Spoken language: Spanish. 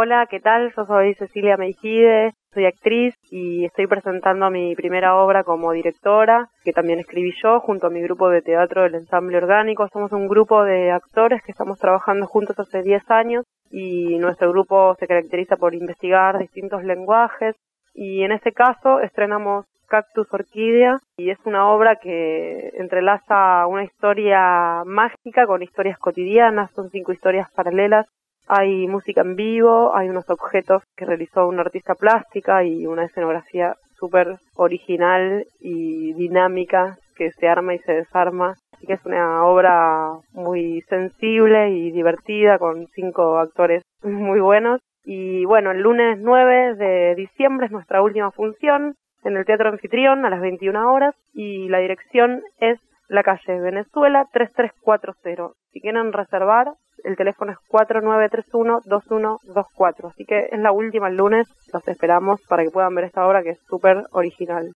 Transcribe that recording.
Hola, ¿qué tal? Yo soy Cecilia Meijide, soy actriz y estoy presentando mi primera obra como directora, que también escribí yo junto a mi grupo de teatro del Ensamble Orgánico. Somos un grupo de actores que estamos trabajando juntos hace 10 años y nuestro grupo se caracteriza por investigar distintos lenguajes y en ese caso estrenamos Cactus Orquídea y es una obra que entrelaza una historia mágica con historias cotidianas, son cinco historias paralelas hay música en vivo, hay unos objetos que realizó una artista plástica y una escenografía súper original y dinámica que se arma y se desarma. Así que es una obra muy sensible y divertida con cinco actores muy buenos. Y bueno, el lunes 9 de diciembre es nuestra última función en el Teatro Anfitrión a las 21 horas y la dirección es la calle Venezuela 3340. Si quieren reservar, el teléfono es 4931-2124. Así que es la última el lunes. Los esperamos para que puedan ver esta obra que es súper original.